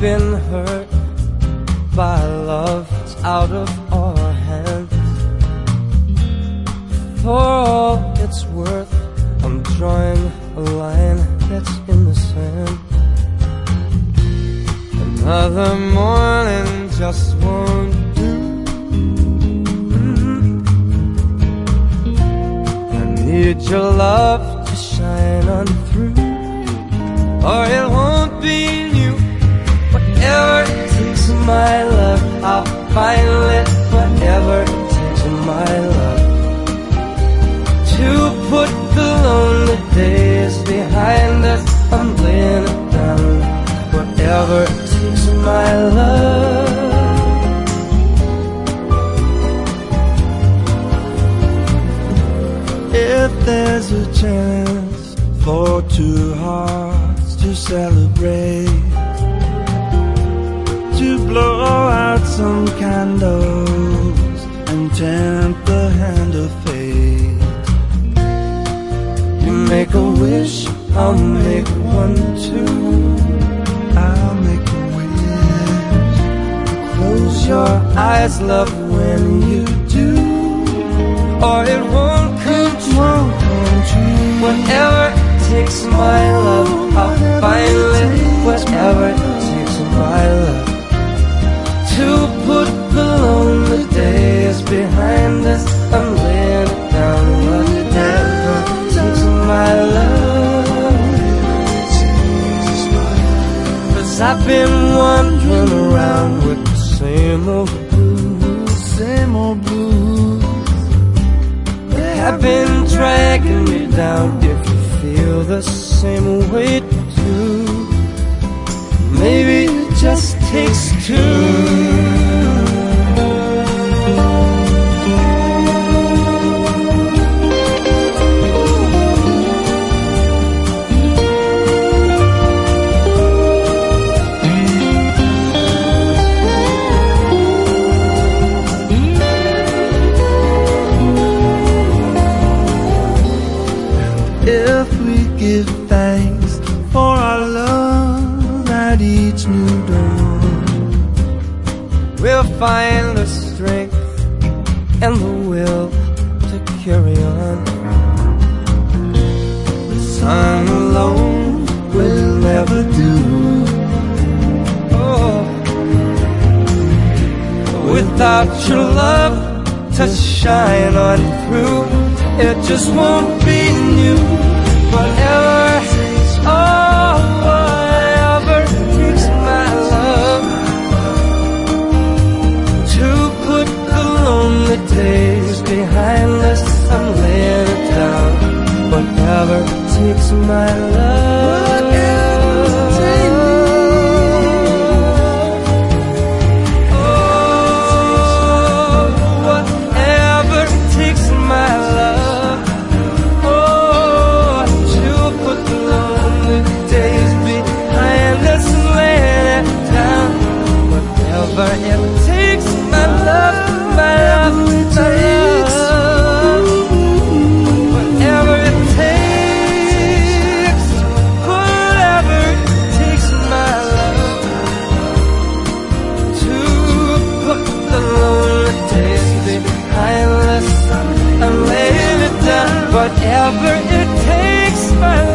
been hurt by love out of our hands. For all it's worth, I'm drawing a line that's in the sand. Another morning just won't do. Mm-hmm. I need your love to shine on through, or it won't be my love, I'll find it. Whatever it takes, my love, to put the lonely days behind us. I'm laying it down. Whatever it takes, my love. If there's a chance for two hearts to celebrate, to blow out some candles and tempt the hand of fate. You make a wish, I'll make one too. I'll make a wish. Close your eyes, love, when you do, or it won't come true. Whatever takes, my love, I've been wandering around with the same old blues, Same old blues. They have been dragging me down. If you feel the same way too, maybe it just takes two. Give thanks for our love at each new dawn, We'll find the strength and the will to carry on. The sun alone will never do. Oh, without your love to shine on through, it just won't be new. Behind us. I'm laying it down. Whatever takes, my love. Oh, it down. whatever Whatever it takes, my.